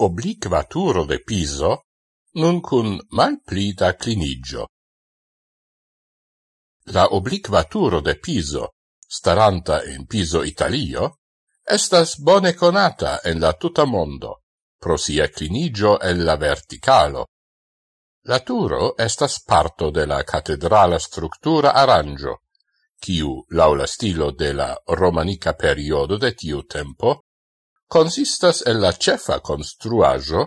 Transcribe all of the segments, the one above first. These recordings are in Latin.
obliquaturo de piso, nun cun malpli da clinigio. La obliquaturo de piso, staranta in piso Italio, estas bone conata en la tuta mondo, pro sia clinigio en la verticalo. La turo estas parto de la catedrala structura arrangio, quiu, laula stilo de la romanica periodo de tiu tempo, consistas en la cefa construajo,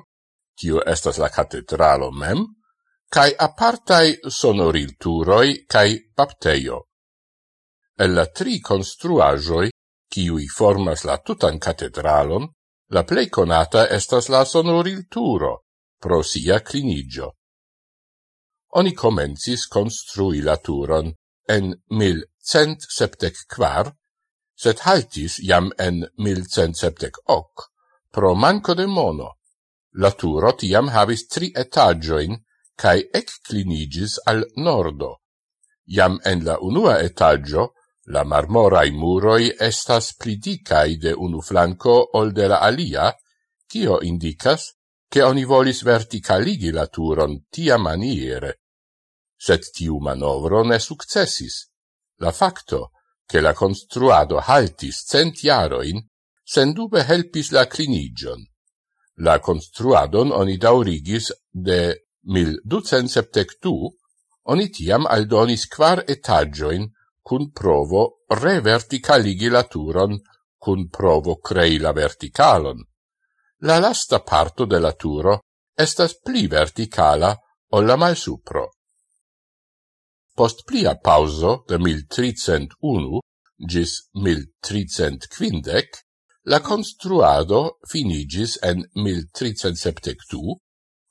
tio estas la catedralo mem, cae apartai sonorilturoi cae bapteio. En la tri construajoi, ciui formas la tutan catedralon, la plei conata estas la sonorilturo, pro sia clinigio. Oni comencis construi la turon en 1174, set haltis jam en 1170 pro manco de mono. La turo tiam havis tri etagioin, cae ecclinigis al nordo. Jam en la unua etagio, la marmorai muroi estas plidicai de unu flanco ol de la alia, cio indicas che oni volis verticaligi la turon tia maniere. Set tiu manovro ne successis. La facto che la construado haltis cent iaroin, sendube helpis la clinigion. La construadon oni daurigis de 1272, oni tiam aldonis quar etagioin cun provo reverticaligi la turon cun provo crei la verticalon. La lasta parto de la turo estas pli verticala o la malsupro. Post plia pauso de 1301 gis 1350, la construado finigis en 1372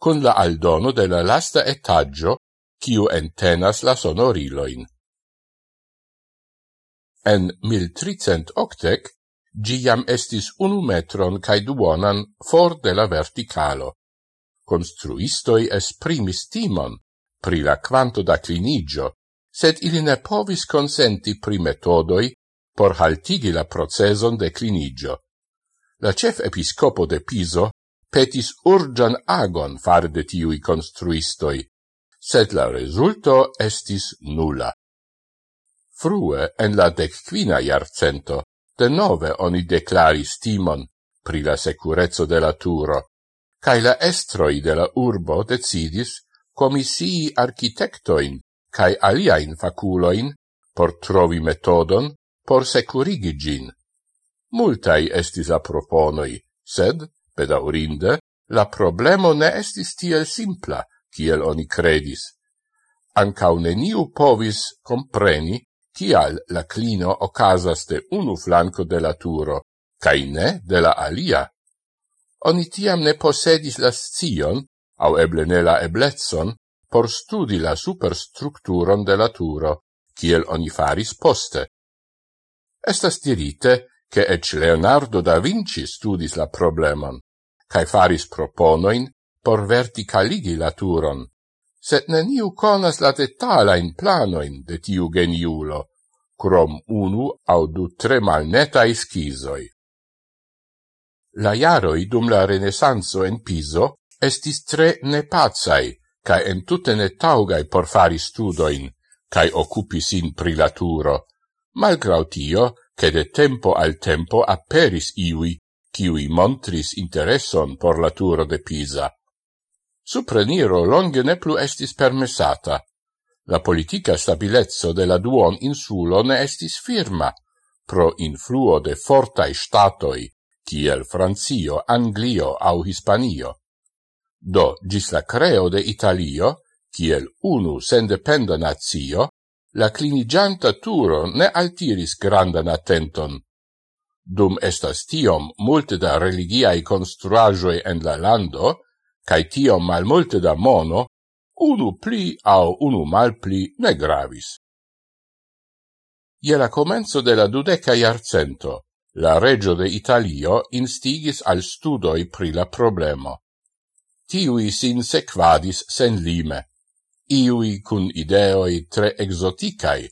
cun la aldono de la lasta etaggio quiu entenas la sonoriloin. En 1380 giam estis unu metron cae duonan for de la verticalo. Construistoi esprimis timon, pri la quanto da clinigio, sed ili ne povis consenti pri metodoi por haltigi la proceson de clinigio. La cef episcopo de Piso petis urgian agon far de tiui construistoi, sed la resulto estis nulla. Frue, en la decquina iarcento, de nove oni declaris timon pri la securezzo de la turo, cae la estroi de la urbo decidis comisii architectoin cae aliaen faculoin por trovi metodon por securigi gin. Multai estis a proponoi, sed, pedaurinde, la problemo ne estis tiel simpla, kiel oni credis. Ancau neniu povis compreni kial la clino ocasas de unu flanco de la turo, cae ne de la alia. Oni tiam ne posedis la scion au eble ne la eblezzon, por studi la superstructuron de la turo, kiel oni faris poste. Estas dirite che ec Leonardo da Vinci studis la problemon, cae faris proponoin por verticaligi la turon, set neniu conas la detalain planoin de tiu geniulo, crom unu au du tre malnetai schizoi. La iaroi dum la renesanzo en Piso estis tre nepacai, cae entute netaugai por fari studoin, cae occupisin prilaturo, malgrau tio, che de tempo al tempo aperis iui, ciui montris interesson por la turo de Pisa. Supreniro longe ne plu estis permessata. La politica stabilezzo de la duon insulo ne estis firma, pro influo de fortai statoi, kiel Francio, Anglio au Hispanio. Do, gis la creo de Italio, kiel unu sendependa nazio, la clinigianta turo ne altiris grandan attenton. Dum estas tiom multe da religiae construajoi en la lando, cae tiom mal multe da mono, unu pli au unu mal pli ne gravis. Je la comenzo de la dudeca iarcento, la regio de Italio instigis al studoi pri la problemo tiui sin sequadis sen lime, iui cun ideoi tre exoticai.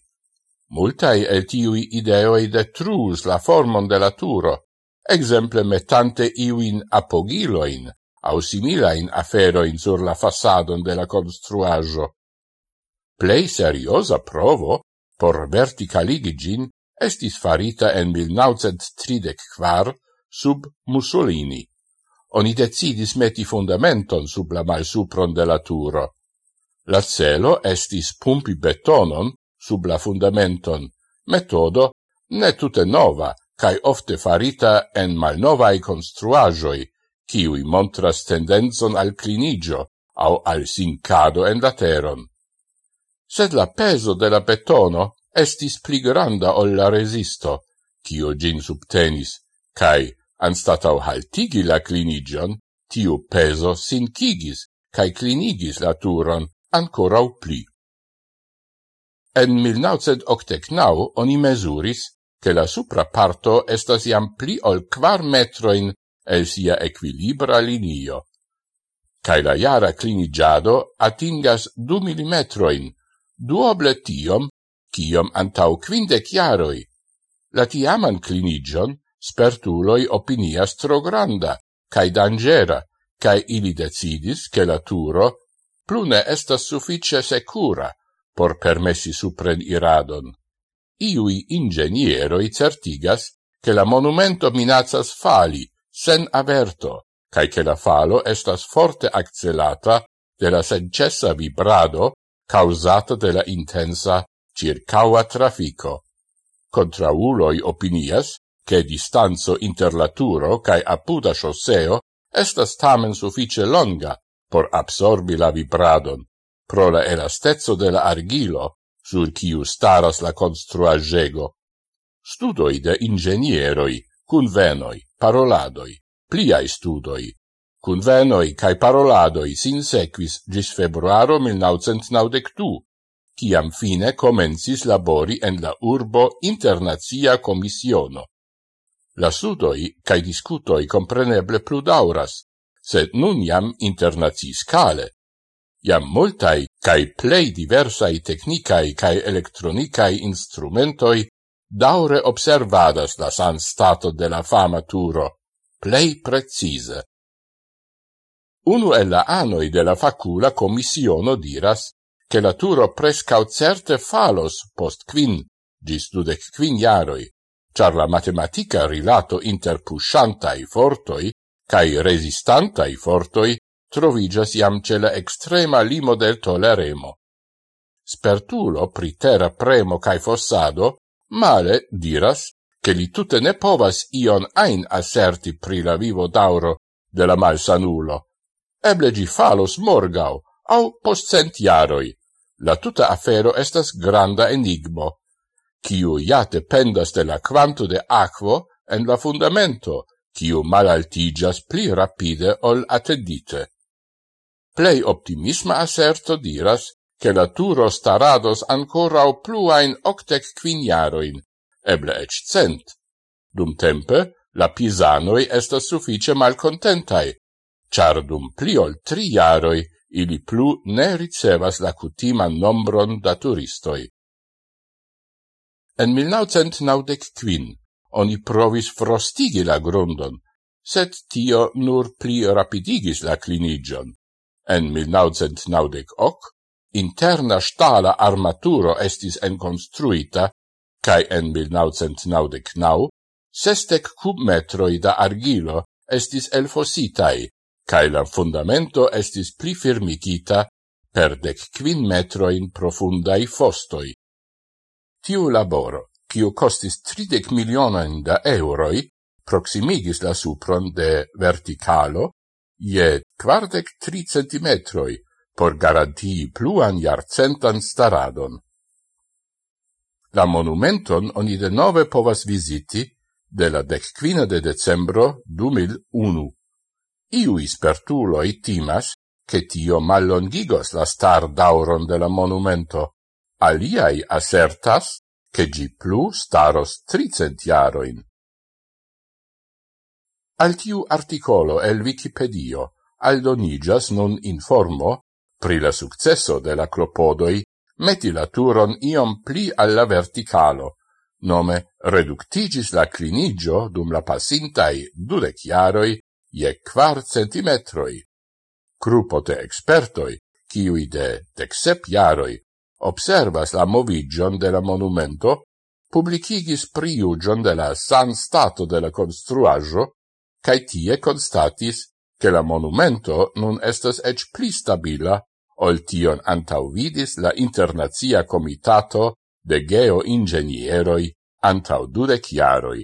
Multai el tiui ideoi detrus la formon de la turo, exemple metante iuin apogiloin, au similain aferoin sur la fasadon de la construajo. Plei seriosa provo, por verticaligigin, estis farita en 1934 sub Mussolini oni decidis meti fundamenton sub la malsupron de la turo. La celo estis pumpi betonon sub la fundamenton, metodo ne tute nova, cae ofte farita en malnovae construajoi, ciui montras tendenzon al clinigio au al sincado en la teron. Sed la peso de la betono estis pli granda ol la resisto, cio gin subtenis, cae anstatau haltigi la clinigion, tiu peso sincigis, cae clinigis la turon ancorau pli. En 1989 oni mesuris che la supra parto estas iam pli ol quar metroin el sia equilibra linio, cae la jara clinigiado atingas du millimetroin, duoble tiom, ciom antau quindec jaroi. La tiaman clinigion spertuloi opinias tro granda, cae dangera, cae ili decidis che la turo plune estas suffice secura por permessi supren iradon. Iui ingenieroi certigas che la monumento minazas fali, sen averto, cae che la falo estas forte accelata de la sencessa vibrado causata de la intensa circaua trafico. Contrauloi opinias che distanzo inter la turo cae apuda sciosseo estas tamen suffice longa por absorbi la vibradon, pro la elastezzo de la argilo, sur ciu staras la construagego. Studoi de ingenieroi, cunvenoi, paroladoi, pliai studoi, cunvenoi cae paroladoi sin sequis gis februaro 1992, ciam fine comencis labori en la urbo internazia commissiono. La studoi cae discutoi compreneble pludauras, sed nun jam internazi scale. Iam multai cae plei diversai technicae cae electronicae instrumentoi daure observadas la san stato de la fama turo, plei precise. Unu el la anoi de la facula commissiono diras che la turo prescau certe falos post quin, gis dudec quin jaroi, char la matematica rilato inter pushantai fortoi cae resistantai fortoi trovigas iam ce la extrema limo del toleremo. Spertulo pri terra premo cae fossado male diras che li tutte ne povas ion ein asserti pri la vivo dauro de la malsanulo. Eble gi falos morgau, au post cent jaroi. La tuta afero estas granda enigmo kiu ja dependas de la quanto de aquo en la fundamento, kiu malaltigas pli rapide ol attendite. Plei optimisma asserto diras che la turo starados o pluain octec quiniaroin, eble ec cent. Dum tempe, la pisanoi estas suffice malcontentai, char dum pli ol tri jaroi ili plu ne ricevas la cutiman nombron da turistoi. En 1995 oni provis frostigi la grundon, sed tio nur pli rapidigis la clinigion. En 1998 interna stala armaturo estis enconstruita, cae en 1999 sestec cub metroi da argilo estis elfositai, cae la fundamento estis pli firmigita per dec quin metroin profundai fostoi. Tiu laboro, kiu costis 30 milionen da euroi, proximigis la supron de verticalo je quardec tri centimetroi por garantii pluan jarcentan staradon. La monumenton oni de nove povas visiti de la decquina de decembro 2001. Iui spertuloi timas che tio mallongigos la star dauron de la monumento. Aliai assertas che gi plu staros tricent iaroin. Al tiu articolo el Wikipedio aldonigas nun informo pri la successo de la clopodoi meti la turon iom pli alla verticalo, nome reductigis la clinigio dum la passintai dudec iaroi je quar centimetroi. Crupo de expertoi, ciui de dexep jaroi, observas la movigion de la monumento, publicigis priugion de la san stato de la construajo, cae tie constatis che la monumento nun estas ec pli stabila ol tion antauvidis la Internazia Comitato de Geoingenieroi antau dudec jaroi.